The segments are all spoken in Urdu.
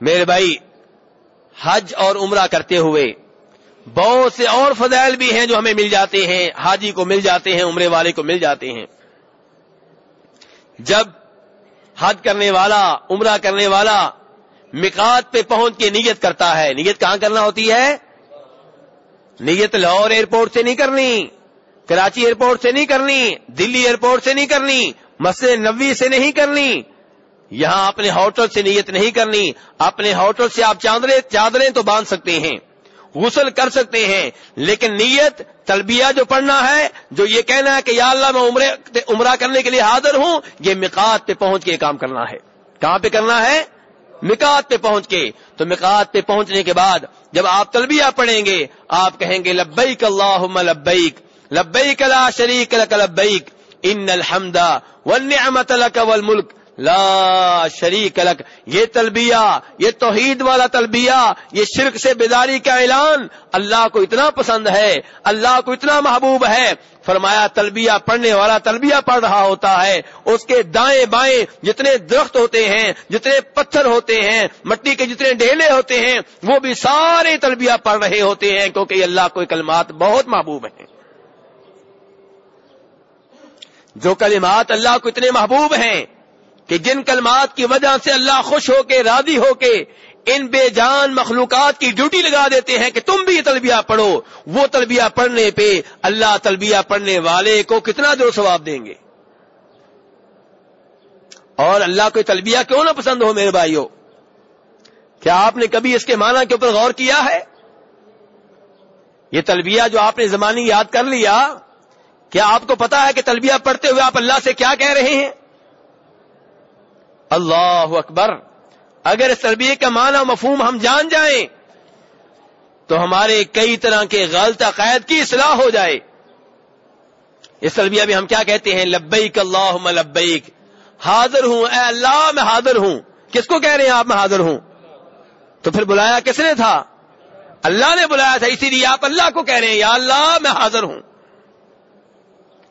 میرے بھائی، حج اور عمرہ کرتے ہوئے بہت سے اور فضائل بھی ہیں جو ہمیں مل جاتے ہیں، حاجی کو مل جاتے ہیں، عمرے والے کو مل جاتے ہیں۔ جب حج کرنے والا، عمرہ کرنے والا مکات پہ پہنچ کے نیت کرتا ہے، نیت کہاں کرنا ہوتی ہے؟ نیت لاہور ایئرپورٹ سے نہیں کرنی، کراچی ایئرپورٹ سے نہیں کرنی، دلی ایئرپورٹ سے نہیں کرنی، مسجد نبی سے نہیں کرنی یہاں اپنے ہوٹل سے نیت نہیں کرنی، اپنے ہوٹل سے آپ چادریں چادریں تو باندھ سکتے ہیں، غسل کر سکتے ہیں، لیکن نیت، تلبیہ جو پڑھنا ہے، جو یہ کہنا ہے کہ یا اللہ میں عمرے عمرہ کرنے کے لیے حاضر ہوں، یہ مکات پہ پہنچ کے کام کرنا ہے۔ کہاں پہ کرنا ہے؟ مکات پہ پہنچ کے۔ تو مکات پہ پہنچنے کے بعد جب آپ تلبیہ پڑھیں گے، آپ کہیں گے، لبیک اللہم لبیک لبیک لا شریک لک لبیک، ان الحمد والنعمت لک والملک لا شریک لک. یہ تلبیہ، یہ توحید والا تلبیہ، یہ شرک سے بیداری کا اعلان اللہ کو اتنا پسند ہے، اللہ کو اتنا محبوب ہے۔ فرمایا، تلبیہ پڑھنے والا تلبیہ پڑھ رہا ہوتا ہے۔ اس کے دائیں بائیں جتنے درخت ہوتے ہیں، جتنے پتھر ہوتے ہیں، مٹی کے جتنے ڈھیلے ہوتے ہیں، وہ بھی سارے تلبیہ پڑھ رہے ہوتے ہیں کیونکہ یہ اللہ کو کلمات بہت محبوب ہیں۔ جو کلمات اللہ کو اتنے محبوب ہیں کہ جن کلمات کی وجہ سے اللہ خوش ہو کے، راضی ہو کے ان بے جان مخلوقات کی ڈیوٹی لگا دیتے ہیں کہ تم بھی یہ تلبیہ پڑھو، وہ تلبیہ پڑھنے پہ اللہ تلبیہ پڑھنے والے کو کتنا جو ثواب دیں گے۔ اور اللہ کو تلبیہ کیوں نہ پسند ہو میرے بھائیوں؟ کیا آپ نے کبھی اس کے معنی کے اوپر غور کیا ہے؟ یہ تلبیہ جو آپ نے زمانی یاد کر لیا، کیا آپ کو پتا ہے کہ تلبیہ پڑھتے ہوئے آپ اللہ سے کیا کہہ رہے ہیں؟ اللہ اکبر اگر اس تربیت کا معنی مفہوم ہم جان جائیں تو ہمارے کئی طرح کے غلط عقائد کی اصلاح ہو جائے۔ اس تربیہ میں ہم کیا کہتے ہیں؟ لبیک اللہ لبیک۔ حاضر ہوں، اے اللہ میں حاضر ہوں۔ کس کو کہہ رہے ہیں آپ میں حاضر ہوں؟ تو پھر بلایا کس نے تھا؟ اللہ نے بلایا تھا، اسی لیے آپ اللہ کو کہہ رہے ہیں، یا اللہ میں حاضر ہوں۔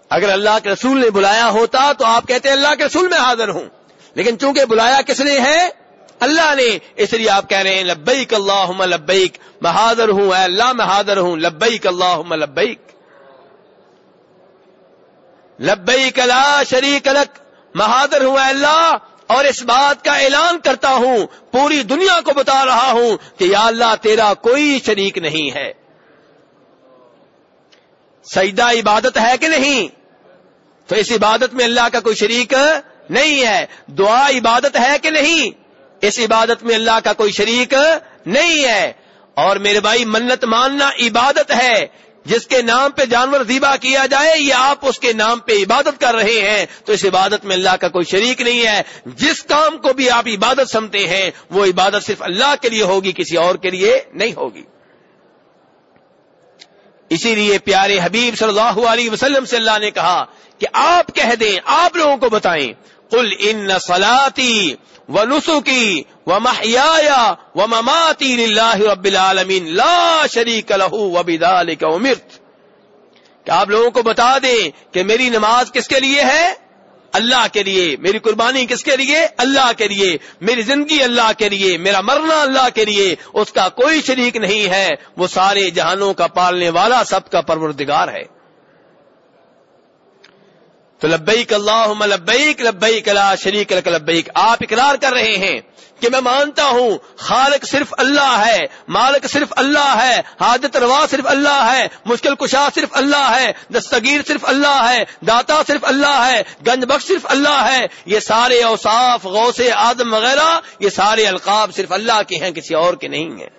اگر اللہ کے رسول نے بلایا ہوتا تو آپ کہتے ہیں اللہ کے رسول میں حاضر ہوں۔ لیکن چونکہ بلایا کس نے ہے؟ اللہ نے۔ اس لیے آپ کہہ رہے ہیں، لبیک اللہ لبیک، میں حاضر ہوں، اے اللہ میں حاضر ہوں، لبیک اللہ لبیک۔ لبیک لا شریک لک، میں حاضر ہوں، اے اللہ، اور اس بات کا اعلان کرتا ہوں، پوری دنیا کو بتا رہا ہوں کہ یا اللہ تیرا کوئی شریک نہیں ہے۔ سجدہ عبادت ہے کہ نہیں؟ تو اس عبادت میں اللہ کا کوئی شریک نہیں ہے۔ دعا عبادت ہے کہ نہیں؟ اس عبادت میں اللہ کا کوئی شریک نہیں ہے۔ اور میرے بھائی، منت ماننا عبادت ہے۔ جس کے نام پہ جانور ذیبا کیا جائے یہ آپ اس کے نام پہ عبادت کر رہے ہیں، تو اس عبادت میں اللہ کا کوئی شریک نہیں ہے۔ جس کام کو بھی آپ عبادت سمتے ہیں، وہ عبادت صرف اللہ کے لیے ہوگی، کسی اور کے لیے نہیں ہوگی۔ اسی لیے پیارے حبیب صلی اللہ علیہ وسلم سے اللہ نے کہا کہ آپ کہہ دیں، آپ لوگوں کو بتائیں۔ قل ان صلاتی و نسخی و محیا و مماتی رب العالمین لا شریک لہو و بذالک امرت کہ آپ لوگوں کو بتا دیں کہ میری نماز کس کے لیے ہے؟ اللہ کے لیے۔ میری قربانی کس کے لیے؟ اللہ کے لیے۔ میری زندگی اللہ کے لیے۔ میرا مرنا اللہ کے لیے۔ اس کا کوئی شریک نہیں ہے۔ وہ سارے جہانوں کا پالنے والا سب کا پروردگار ہے۔ تو لبیک اللہ لبیک لبیک لا شریک لک لبیک۔ آپ اقرار کر رہے ہیں کہ میں مانتا ہوں، خالق صرف اللہ ہے، مالک صرف اللہ ہے، حاجت روا صرف اللہ ہے، مشکل کشا صرف اللہ ہے، دستگیر صرف اللہ ہے، داتا صرف اللہ ہے، گنج بخش صرف اللہ ہے۔ یہ سارے اوصاف، غوث آدم وغیرہ، یہ سارے القاب صرف اللہ کے ہیں، کسی اور کے نہیں ہیں۔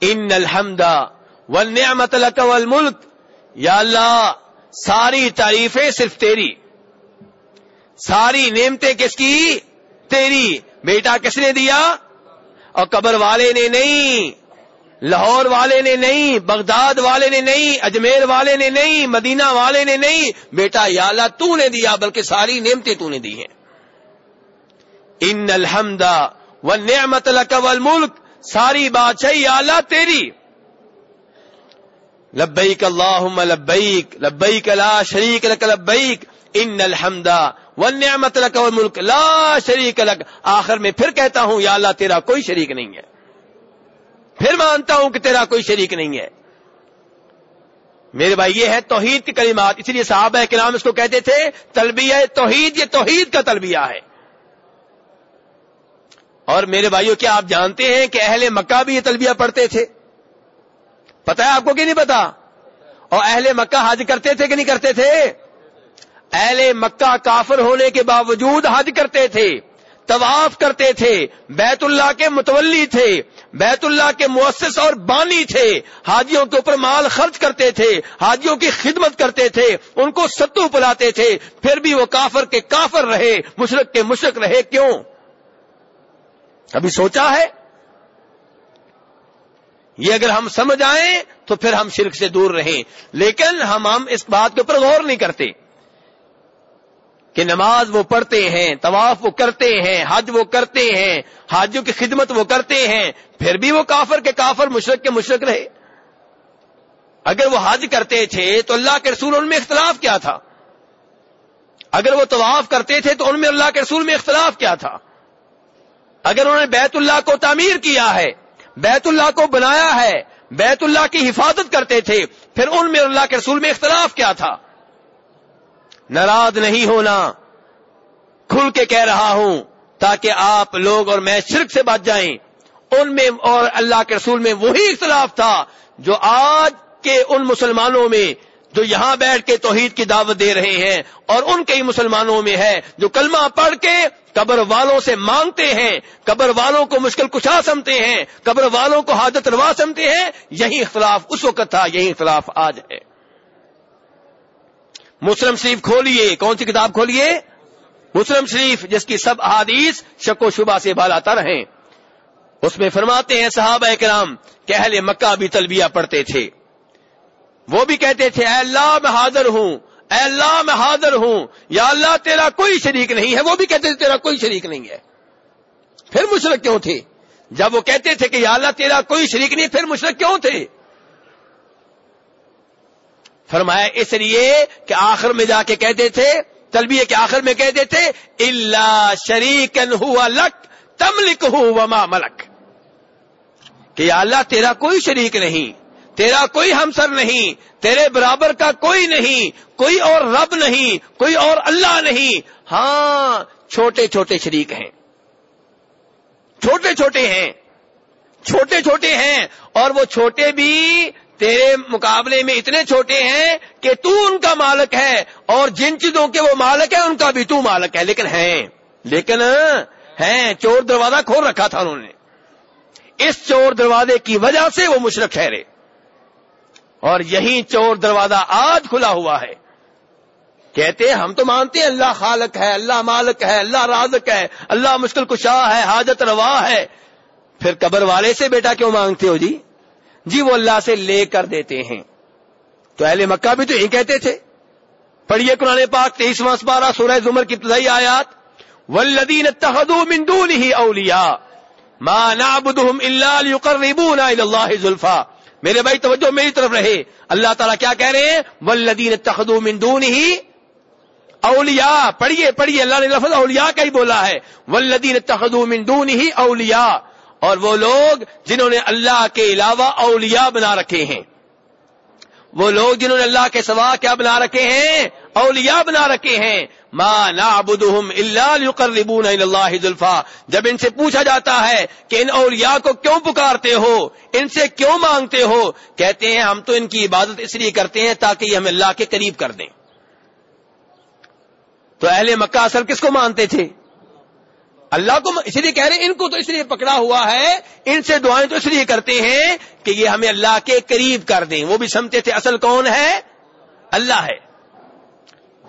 ان الحمد والنعمت لک والملک۔ یا اللہ ساری تعریفیں صرف تیری۔ ساری نعمتیں کس کی؟ تیری۔ بیٹا کس نے دیا؟ اور قبر والے نے نہیں، لاہور والے نے نہیں، بغداد والے نے نہیں، اجمیر والے نے نہیں، مدینہ والے نے نہیں۔ بیٹا، یا اللہ تو نے دیا، بلکہ ساری نعمتیں تو نے دی ہیں۔ ان الحمد و نعمت والملک ساری بادشاہی اللہ تیری۔ لبیک اللہ لبیک لبیک لا شریک لک لبیک، ان الحمد وہ نعمت ملک لا شریک الگ آخر میں پھر کہتا ہوں، یا اللہ، تیرا کوئی شریک نہیں ہے۔ پھر مانتا ہوں کہ تیرا کوئی شریک نہیں ہے۔ میرے بھائی، یہ ہے توحید کی کلمات۔ اسی لیے صحابہ کلام اس کو کہتے تھے، تلبیہ توحید، یہ توحید کا تلبیہ ہے۔ اور میرے بھائیوں کیا آپ جانتے ہیں کہ اہل مکہ بھی یہ تلبیہ پڑھتے تھے؟ پتا ہے آپ کو کہ نہیں پتا اور اہل مکہ حج کرتے تھے کہ نہیں کرتے تھے؟ اہل مکہ کافر ہونے کے باوجود حج کرتے تھے، طواف کرتے تھے، بیت اللہ کے متولی تھے، بیت اللہ کے مؤسس اور بانی تھے، حاجیوں کے اوپر مال خرچ کرتے تھے، حاجیوں کی خدمت کرتے تھے، ان کو ستو پلاتے تھے، پھر بھی وہ کافر کے کافر رہے، مشرق کے مشرق رہے، کیوں؟ ابھی سوچا ہے؟ یہ اگر ہم سمجھ آئیں تو پھر ہم شرک سے دور رہیں۔ لیکن ہم ہم اس بات کے اوپر غور نہیں کرتے کہ نماز وہ پڑھتے ہیں، طواف وہ کرتے ہیں، حج وہ کرتے ہیں حاجوں کی خدمت وہ کرتے ہیں، پھر بھی وہ کافر کے کافر مشرق کے مشرق رہے۔ اگر وہ حج کرتے تھے تو اللہ کے رسول ان میں اختلاف کیا تھا۔ اگر وہ طواف کرتے تھے تو ان میں اللہ کے رسول میں اختلاف کیا تھا۔ اگر انہوں نے بیت اللہ کو تعمیر کیا ہے بیت اللہ کو بنایا ہے، بیت اللہ کی حفاظت کرتے تھے۔ پھر ان میں اللہ کے رسول میں اختلاف کیا تھا۔ ناراض نہیں ہونا۔ کھل کے کہہ رہا ہوں، تاکہ آپ لوگ اور میں شرک سے بچ جائیں۔ ان میں اور اللہ کے رسول میں وہی اختلاف تھا جو آج کے ان مسلمانوں میں جو یہاں بیٹھ کے توحید کی دعوت دے رہے ہیں اور ان کئی مسلمانوں میں ہے جو کلمہ پڑھ کے قبر والوں سے مانگتے ہیں، قبر والوں کو مشکل کشا سمتے ہیں، قبر والوں کو حاجت روا سمتے ہیں، یہی اختلاف اس وقت تھا، یہی اختلاف آج ہے۔ مسلم شریف کھولیے، کون سی کتاب کھولیے؟ مسلم شریف، جس کی سب احادیث شک و شبہ سے بالاتا رہے اس میں فرماتے ہیں، صحابہ کرام، کہ اہل مکہ بھی تلبیہ پڑھتے تھے۔ وہ بھی کہتے تھے، اے اللہ، میں حاضر ہوں۔ اے اللہ میں حاضر ہوں۔ یا اللہ، تیرا کوئی شریک نہیں ہے۔ وہ بھی کہتے تھے تیرا کوئی شریک نہیں ہے۔ پھر مشرق کیوں تھے؟ جب وہ کہتے تھے کہ یا اللہ، تیرا کوئی شریک نہیں، پھر مشرق کیوں تھے؟ فرمایا، اس لیے کہ آخر میں جا کے کہتے تھے، تلبیہ کے آخر میں کہتے تھے اللہ شریک ہوا لک تملک ہوں وما ملک کہ یا اللہ، تیرا کوئی شریک نہیں۔ تیرا کوئی ہمسر نہیں، تیرے برابر کا کوئی نہیں، کوئی اور رب نہیں، کوئی اور اللہ نہیں۔ ہاں چھوٹے چھوٹے شریک ہیں۔ چھوٹے چھوٹے ہیں۔ چھوٹے چھوٹے ہیں۔ اور وہ چھوٹے بھی تیرے مقابلے میں اتنے چھوٹے ہیں کہ تو ان کا مالک ہے۔ اور جن چیزوں کے وہ مالک ہے ان کا بھی تو مالک ہے۔ لیکن ہیں لیکن ہیں، چور دروازہ کھول رکھا تھا انہوں نے۔ اس چور دروازے کی وجہ سے وہ مشرق ٹھہرے۔ اور یہی چور دروازہ آج کھلا ہوا ہے۔ کہتے ہیں، ہم تو مانتے ہیں، اللہ خالق ہے، اللہ مالک ہے، اللہ رازق ہے، اللہ مشکل کشا ہے، حاجت روا ہے۔ پھر قبر والے سے بیٹا کیوں مانگتے ہو جی؟ جی وہ اللہ سے لے کر دیتے ہیں۔ تو اہل مکہ بھی تو یہی کہتے تھے۔ پڑھیے قرآن پاک تیئیسواں بارہ، سورہ زمر کی ابتدائی آیات۔ ولدین تحدو مندون ہی اولیا ماں نابدہم اللہ لیقربونا اللہ زلفا میرے بھائی توجہ میری طرف رہے۔ اللہ تعالیٰ کیا کہہ رہے ہیں؟ ولدین تخدو مندون ہی اولیاء پڑھیے پڑھیے، اللہ نے لفظ اولیاء کا ہی بولا ہے۔ ولدین تخدو مندون ہی اولیاء اور وہ لوگ جنہوں نے اللہ کے علاوہ اولیاء بنا رکھے ہیں۔ وہ لوگ جنہوں نے اللہ کے سوا کیا بنا رکھے ہیں، اولیاء بنا رکھے ہیں۔ ما نعبدهم الا ليقربون الى الله زلفا جب ان سے پوچھا جاتا ہے کہ ان اولیاء کو کیوں پکارتے ہو، ان سے کیوں مانگتے ہو، کہتے ہیں ہم تو ان کی عبادت اس لیے کرتے ہیں تاکہ یہ ہمیں اللہ کے قریب کر دیں۔ تو اہل مکہ اصل کس کو مانتے تھے؟ اللہ کو اس لیے کہہ رہے ہیں، ان کو تو اس لیے پکڑا ہوا ہے، ان سے دعائیں تو اس لیے کرتے ہیں کہ یہ ہمیں اللہ کے قریب کر دیں۔ وہ بھی سمجھتے تھے اصل کون ہے؟ اللہ ہے۔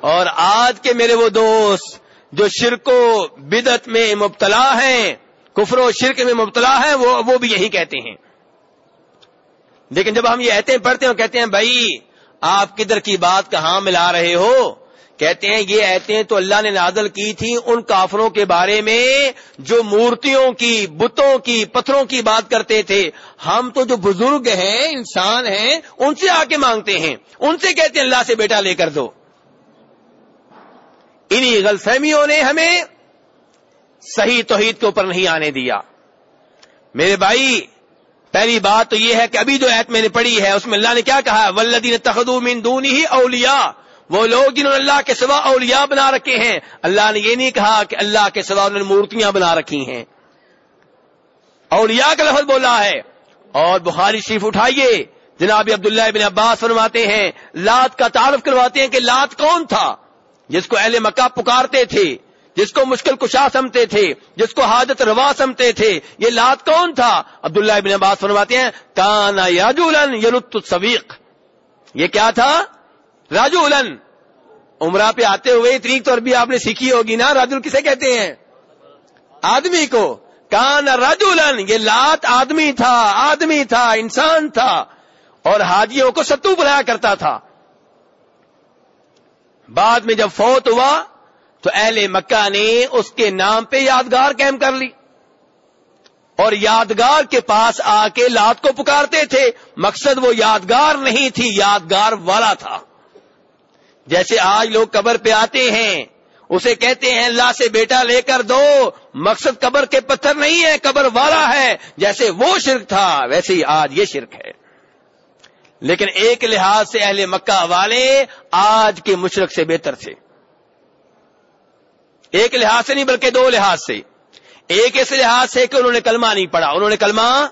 اور آج کے میرے وہ دوست جو شرک و بدت میں مبتلا ہیں، کفر و شرک میں مبتلا ہیں، وہ وہ بھی یہی کہتے ہیں۔ لیکن جب ہم یہ ایتے پڑھتے ہیں کہتے ہیں، بھائی، آپ کدھر کی بات کہاں ملا رہے ہو؟ کہتے ہیں یہ ایتے تو اللہ نے نازل کی تھی ان کافروں کے بارے میں جو مورتیوں کی، بتوں کی، پتھروں کی بات کرتے تھے۔ ہم تو جو بزرگ ہیں، انسان ہیں، ان سے آ کے مانگتے ہیں۔ ان سے کہتے ہیں، اللہ سے بیٹا لے کر دو۔ انہی غلط فہمیوں نے ہمیں صحیح توحید کے اوپر نہیں آنے دیا۔ میرے بھائی، پہلی بات تو یہ ہے کہ ابھی جو ایت میں نے پڑھی ہے، اس میں اللہ نے کیا کہا؟ ولدین تخدو من دون ہی اولیا وہ لوگ جنہوں نے اللہ کے سوا اولیاء بنا رکھے ہیں، اللہ نے یہ نہیں کہا کہ اللہ کے سوا انہوں نے مورتیاں بنا رکھی ہیں۔ اولیاء کا لفظ بولا ہے۔ اور بخاری شریف اٹھائیے، جناب عبداللہ ابن عباس فرماتے ہیں، لات کا تعارف کرواتے ہیں کہ لات کون تھا؟ جس کو اہل مکہ پکارتے تھے، جس کو مشکل کشا سمتے تھے، جس کو حاجت روا سمتے تھے، یہ لات کون تھا؟ عبداللہ ابن عباس فرماتے ہیں کانا یاجولن یلت السویق یہ کیا تھا؟ راجو الن عمرہ پہ آتے ہوئے اتنی طور بھی آپ نے سیکھی ہوگی نا راجو کسے کہتے ہیں؟ آدمی کو، کان راجو یہ لات آدمی تھا آدمی تھا، انسان تھا، اور حاجیوں کو ستو بلایا کرتا تھا۔ بعد میں جب فوت ہوا، تو اہل مکہ نے اس کے نام پہ یادگار قائم کر لی۔ اور یادگار کے پاس آ کے لات کو پکارتے تھے۔ مقصد وہ یادگار نہیں تھی، یادگار والا تھا۔ جیسے آج لوگ قبر پہ آتے ہیں، اسے کہتے ہیں، اللہ سے بیٹا لے کر دو۔ مقصد قبر کے پتھر نہیں ہے، قبر والا ہے۔ جیسے وہ شرک تھا، ویسے ہی آج یہ شرک ہے۔ لیکن ایک لحاظ سے اہل مکہ والے آج کے مشرق سے بہتر تھے۔ ایک لحاظ سے نہیں، بلکہ دو لحاظ سے۔ ایک اس لحاظ سے کہ انہوں نے کلمہ نہیں پڑھا۔ انہوں نے کلمہ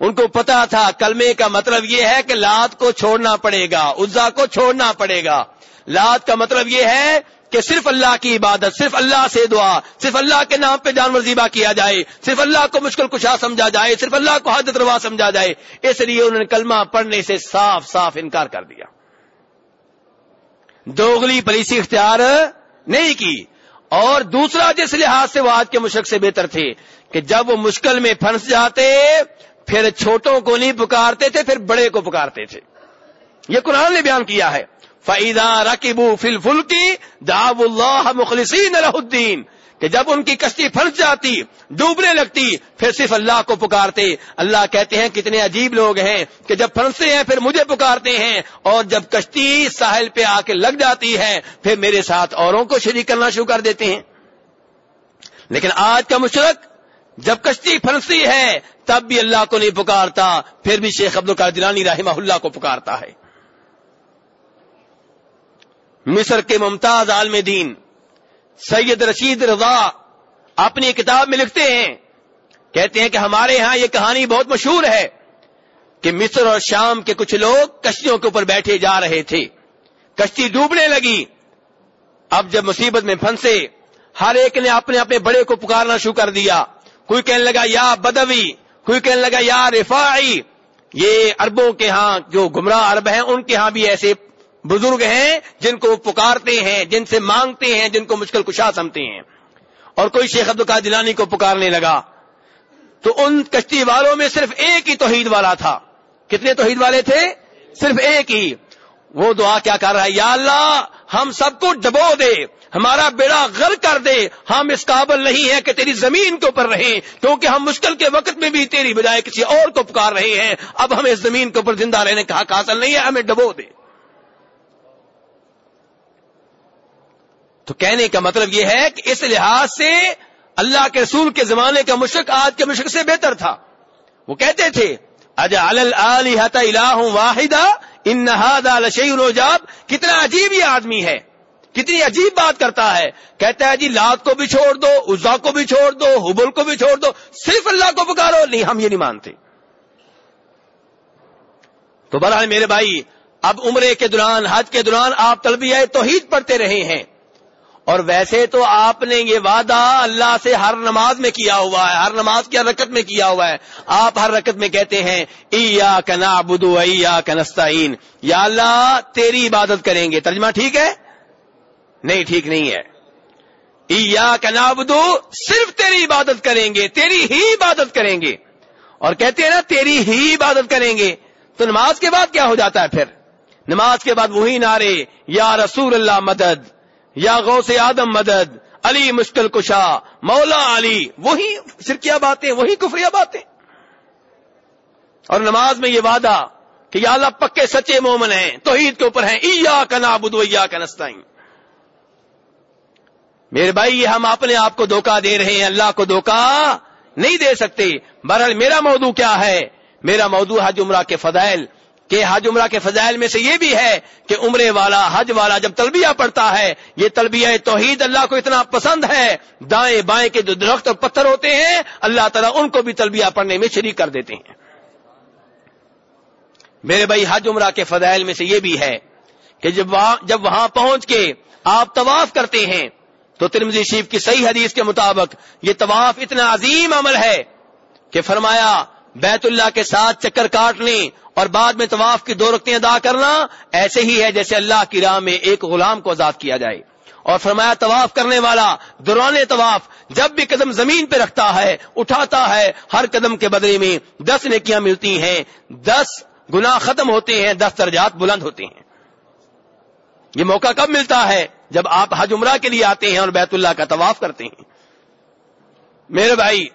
ان کو پتا تھا، کلمے کا مطلب یہ ہے کہ لات کو چھوڑنا پڑے گا، عزا کو چھوڑنا پڑے گا۔ لات کا مطلب یہ ہے کہ صرف اللہ کی عبادت، صرف اللہ سے دعا، صرف اللہ کے نام پہ جانور ذبح کیا جائے، صرف اللہ کو مشکل کشا سمجھا جائے، صرف اللہ کو حاجت روا سمجھا جائے۔ اس لیے انہوں نے کلمہ پڑھنے سے صاف صاف انکار کر دیا۔ دوگلی پلیسی اختیار نہیں کی۔ اور دوسرا جس لحاظ سے وہ آج کے مشرق سے بہتر تھے کہ جب وہ مشکل میں پھنس جاتے پھر چھوٹوں کو نہیں پکارتے تھے، پھر بڑے کو پکارتے تھے۔ یہ قرآن نے بیان کیا ہے۔ فعیدہ رقیبو فل فل کی داب اللہ مخلصین الدین کہ جب ان کی کشتی پھنس جاتی، ڈوبنے لگتی، پھر صرف اللہ کو پکارتے۔ اللہ کہتے ہیں، کتنے عجیب لوگ ہیں کہ جب پھنستے ہیں، پھر مجھے پکارتے ہیں۔ اور جب کشتی ساحل پہ آ کے لگ جاتی ہے، پھر میرے ساتھ اوروں کو شریک کرنا شروع کر دیتے ہیں۔ لیکن آج کا مشرق جب کشتی پھنستی ہے، تب بھی اللہ کو نہیں پکارتا، پھر بھی شیخ عبد القادرانی رحمہ اللہ کو پکارتا ہے۔ مصر کے ممتاز عالم دین سید رشید رضا اپنی کتاب میں لکھتے ہیں، کہتے ہیں کہ ہمارے ہاں یہ کہانی بہت مشہور ہے کہ مصر اور شام کے کچھ لوگ کشتیوں کے اوپر بیٹھے جا رہے تھے۔ کشتی ڈوبنے لگی۔ اب جب مصیبت میں پھنسے، ہر ایک نے اپنے اپنے بڑے کو پکارنا شروع کر دیا۔ کوئی کہنے لگا یا بدوی، کوئی کہنے لگا یا رفاعی۔ یہ اربوں کے ہاں جو گمراہ ارب ہیں، ان کے ہاں بھی ایسے بزرگ ہیں جن کو پکارتے ہیں، جن سے مانگتے ہیں، جن کو مشکل کشا سمتے ہیں۔ اور کوئی شیخ عبد القاد جلانی کو پکارنے لگا۔ تو ان کشتی والوں میں صرف ایک ہی توحید والا تھا۔ کتنے توحید والے تھے؟ صرف ایک ہی۔ وہ دعا کیا کر رہا ہے، یا اللہ ہم سب کو ڈبو دے، ہمارا بیڑا غر کر دے۔ ہم اس قابل نہیں ہے کہ تیری زمین کے اوپر رہیں، کیونکہ ہم مشکل کے وقت میں بھی تیری بجائے کسی اور کو پکار رہے ہیں۔ اب ہمیں زمین کے اوپر زندہ رہنے کا حق حاصل نہیں ہے، ہمیں ڈبو دے۔ تو کہنے کا مطلب یہ ہے کہ اس لحاظ سے اللہ کے رسول کے زمانے کا مشرق آج کے مشرق سے بہتر تھا۔ وہ کہتے تھے اجا الہ واحدہ ان نجاب کتنا عجیب یہ آدمی ہے، کتنی عجیب بات کرتا ہے۔ کہتا ہے جی لات کو بھی چھوڑ دو، عزا کو بھی چھوڑ دو، حبل کو بھی چھوڑ دو، صرف اللہ کو پکارو، نہیں، ہم یہ نہیں مانتے۔ تو برحال میرے بھائی، اب عمرے کے دوران، حج کے دوران آپ تلبیہ توحید پڑھتے رہے ہیں۔ اور ویسے تو آپ نے یہ وعدہ اللہ سے ہر نماز میں کیا ہوا ہے، ہر نماز کی ہر رکت میں کیا ہوا ہے۔ آپ ہر رکت میں کہتے ہیں ایا کنا بدو ایا کنستین یا اللہ، تیری عبادت کریں گے۔ ترجمہ ٹھیک ہے؟ نہیں، ٹھیک نہیں ہے۔ ایا کنا بدو صرف تیری عبادت کریں گے، تیری ہی عبادت کریں گے۔ اور کہتے ہیں نا، تیری ہی عبادت کریں گے تو نماز کے بعد کیا ہو جاتا ہے پھر؟ نماز کے بعد وہی نعرے، یا رسول اللہ، مدد یا غوث آدم مدد، علی مشکل کشا، مولا علی، وہی سرکیا باتیں، وہی کفریہ باتیں۔ اور نماز میں یہ وعدہ کہ یا اللہ پکے سچے مومن ہیں، توحید کے اوپر ہیں ایا کا نابود ایا کا نستعین۔ میرے بھائی ہم اپنے آپ کو دھوکہ دے رہے ہیں، اللہ کو دھوکہ نہیں دے سکتے۔ بہرحال میرا موضوع کیا ہے؟ میرا موضوع حج عمرہ کے فضائل۔ کہ حج عمرہ کے فضائل میں سے یہ بھی ہے کہ عمرے والا، حج والا جب تلبیہ پڑتا ہے، یہ تلبیہ توحید اللہ کو اتنا پسند ہے، دائیں بائیں کے جو درخت اور پتھر ہوتے ہیں، اللہ تعالیٰ ان کو بھی تلبیہ پڑھنے میں شریک کر دیتے ہیں۔ میرے بھائی، حج عمرہ کے فضائل میں سے یہ بھی ہے کہ جب وہاں جب وہاں پہنچ کے آپ طواف کرتے ہیں، تو ترمزی شیف کی صحیح حدیث کے مطابق یہ طواف اتنا عظیم عمل ہے کہ فرمایا بیت اللہ کے ساتھ چکر کاٹ لیں اور بعد میں طواف کی دو رکھتے ادا کرنا ایسے ہی ہے جیسے اللہ کی راہ میں ایک غلام کو آزاد کیا جائے۔ اور فرمایا طواف کرنے والا دوران طواف جب بھی قدم زمین پہ رکھتا ہے، اٹھاتا ہے، ہر قدم کے بدلے میں دس نیکیاں ملتی ہیں۔ دس گنا ختم ہوتے ہیں، دس درجات بلند ہوتے ہیں۔ یہ موقع کب ملتا ہے؟ جب آپ حج عمرہ کے لیے آتے ہیں اور بیت اللہ کا طواف کرتے ہیں۔ میرے بھائی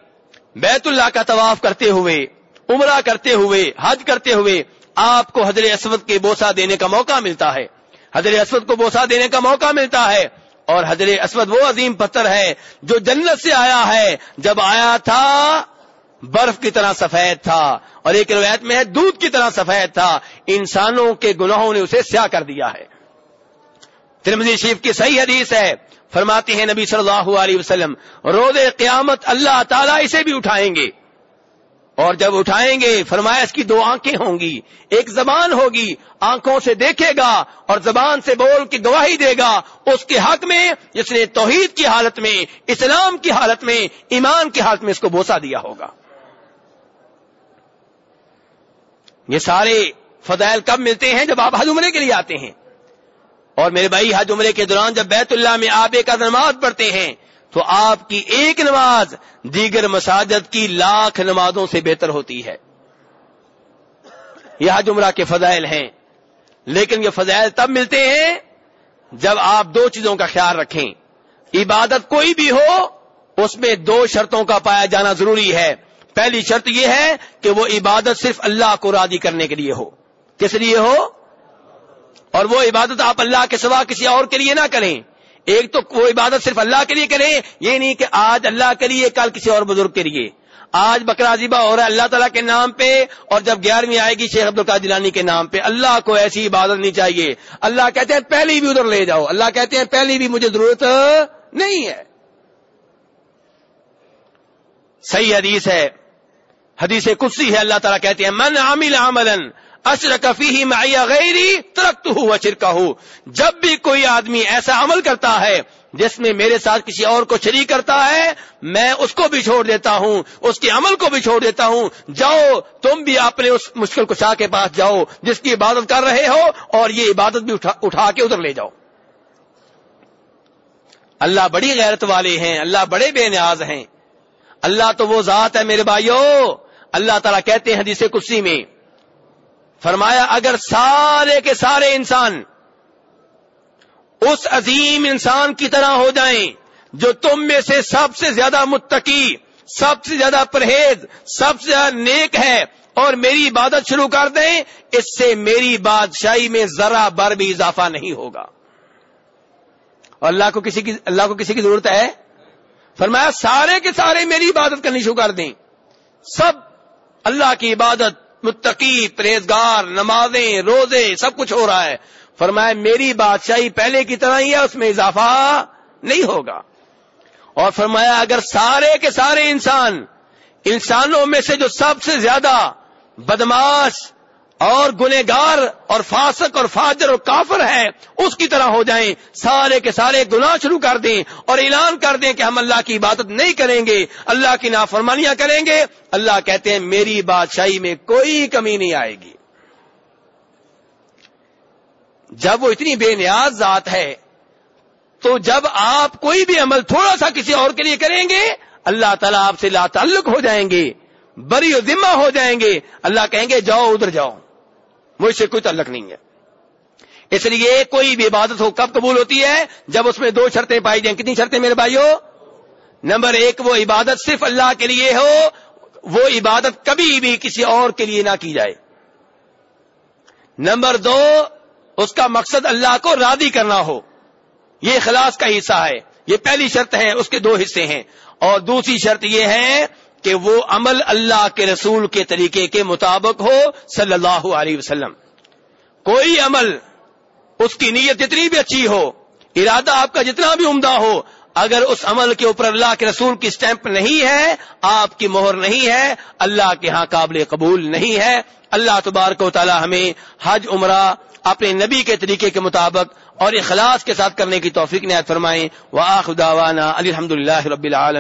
بیت اللہ کا طواف کرتے ہوئے، عمرہ کرتے ہوئے، حج کرتے ہوئے آپ کو حضر اسود کے بوسا دینے کا موقع ملتا ہے۔ حضر اسود کو بوسا دینے کا موقع ملتا ہے۔ اور حضر اسود وہ عظیم پتھر ہے جو جنت سے آیا ہے۔ جب آیا تھا، برف کی طرح سفید تھا۔ اور ایک روایت میں ہے، دودھ کی طرح سفید تھا۔ انسانوں کے گناہوں نے اسے سیاہ کر دیا ہے۔ ترمزی شریف کی صحیح حدیث ہے۔ فرماتے ہیں نبی صلی اللہ علیہ وسلم، روز قیامت اللہ تعالیٰ اسے بھی اٹھائیں گے۔ اور جب اٹھائیں گے، فرمایا اس کی دو آنکھیں ہوں گی، ایک زبان ہوگی، آنکھوں سے دیکھے گا اور زبان سے بول کے گواہی دے گا۔ اس کے حق میں، جس نے توحید کی حالت میں، اسلام کی حالت میں، ایمان کی حالت میں اس کو بوسا دیا ہوگا۔ یہ سارے فضائل کب ملتے ہیں؟ جب آپ حج عمرے کے لیے آتے ہیں۔ اور میرے بھائی، حج عمرے کے دوران جب بیت اللہ میں آپ ایک نماز پڑھتے ہیں، تو آپ کی ایک نماز دیگر مساجد کی لاکھ نمازوں سے بہتر ہوتی ہے۔ یہ حج عمرہ کے فضائل ہیں۔ لیکن یہ فضائل تب ملتے ہیں جب آپ دو چیزوں کا خیال رکھیں۔ عبادت کوئی بھی ہو، اس میں دو شرطوں کا پایا جانا ضروری ہے۔ پہلی شرط یہ ہے کہ وہ عبادت صرف اللہ کو راضی کرنے کے لیے ہو۔ کس لیے ہو؟ اور وہ عبادت آپ اللہ کے سوا کسی اور کے لیے نہ کریں۔ ایک تو وہ عبادت صرف اللہ کے لیے کریں، یہ نہیں کہ آج اللہ کے لیے، کل کسی اور بزرگ کے لیے۔ آج بکرا ذبح ہو رہا ہے اللہ تعالیٰ کے نام پہ، اور جب گیارہویں آئے گی شیخ عبد جلانی کے نام پہ۔ اللہ کو ایسی عبادت نہیں چاہیے۔ اللہ کہتے ہیں پہلی بھی ادھر لے جاؤ۔ اللہ کہتے ہیں پہلی بھی مجھے ضرورت نہیں ہے۔ صحیح حدیث ہے۔ حدیث کسی ہے، اللہ تعالیٰ کہتے ہیں، من عامل عملا اشرکفی معیا غیری ترقت ہو اشرکا ہو جب بھی کوئی آدمی ایسا عمل کرتا ہے جس میں میرے ساتھ کسی اور کو شریک کرتا ہے میں اس کو بھی چھوڑ دیتا ہوں اس کے عمل کو بھی چھوڑ دیتا ہوں۔ جاؤ تم بھی اپنے اس مشکل کشا کے پاس جاؤ جس کی عبادت کر رہے ہو اور یہ عبادت بھی اٹھا, اٹھا کے ادھر لے جاؤ۔ اللہ بڑی غیرت والے ہیں اللہ بڑے بے نیاز ہیں۔ اللہ تو وہ ذات ہے میرے بھائیوں اللہ تعالیٰ کہتے ہیں حدیث کسی میں فرمایا، اگر سارے کے سارے انسان اس عظیم انسان کی طرح ہو جائیں جو تم میں سے سب سے زیادہ متقی، سب سے زیادہ پرہیز، سب سے زیادہ نیک ہے اور میری عبادت شروع کر دیں، اس سے میری بادشاہی میں ذرا بر بھی اضافہ نہیں ہوگا۔ اور اللہ کو کسی کی، اللہ کو کسی کی ضرورت ہے؟ فرمایا، سارے کے سارے میری عبادت کرنی شروع کر دیں۔ سب اللہ کی عبادت متقی، پرہیزگار، نمازیں، روزے، سب کچھ ہو رہا ہے۔ فرمایا، میری بادشاہی پہلے کی طرح ہی ہے، اس میں اضافہ نہیں ہوگا۔ اور فرمایا، اگر سارے کے سارے انسان، انسانوں میں سے جو سب سے زیادہ بدماش اور گنےگار اور فاسق اور فاجر اور کافر ہے اس کی طرح ہو جائیں۔ سارے کے سارے گناہ شروع کر دیں اور اعلان کر دیں کہ ہم اللہ کی عبادت نہیں کریں گے، اللہ کی نافرمانیاں کریں گے۔ اللہ کہتے ہیں، میری بادشاہی میں کوئی کمی نہیں آئے گی۔ جب وہ اتنی بے نیاز ذات ہے، تو جب آپ کوئی بھی عمل تھوڑا سا کسی اور کے لیے کریں گے، اللہ تعالیٰ آپ سے لا تعلق ہو جائیں گے، بری و ذمہ ہو جائیں گے۔ اللہ کہیں گے، جاؤ، ادھر جاؤ۔ مجھ سے کوئی تعلق نہیں ہے۔ اس لیے کوئی بھی عبادت ہو کب قبول ہوتی ہے؟ جب اس میں دو شرطیں پائی جائیں۔ کتنی شرطیں میرے بھائی ہو نمبر ایک، وہ عبادت صرف اللہ کے لیے ہو، وہ عبادت کبھی بھی کسی اور کے لیے نہ کی جائے۔ نمبر دو، اس کا مقصد اللہ کو راضی کرنا ہو۔ یہ اخلاص کا حصہ ہے۔ یہ پہلی شرط ہے، اس کے دو حصے ہیں۔ اور دوسری شرط یہ ہے کہ وہ عمل اللہ کے رسول کے طریقے کے مطابق ہو، صلی اللہ علیہ وسلم۔ کوئی عمل اس کی نیت جتنی بھی اچھی ہو، ارادہ آپ کا جتنا بھی عمدہ ہو، اگر اس عمل کے اوپر اللہ کے رسول کی سٹیمپ نہیں ہے، آپ کی مہر نہیں ہے، اللہ کے ہاں قابل قبول نہیں ہے، اللہ تبارک و تعالی ہمیں حج، عمرہ اپنے نبی کے طریقے کے مطابق اور اخلاص کے ساتھ کرنے کی توفیق نہایت فرمائیں۔ وہ خدا الحمد رب العالم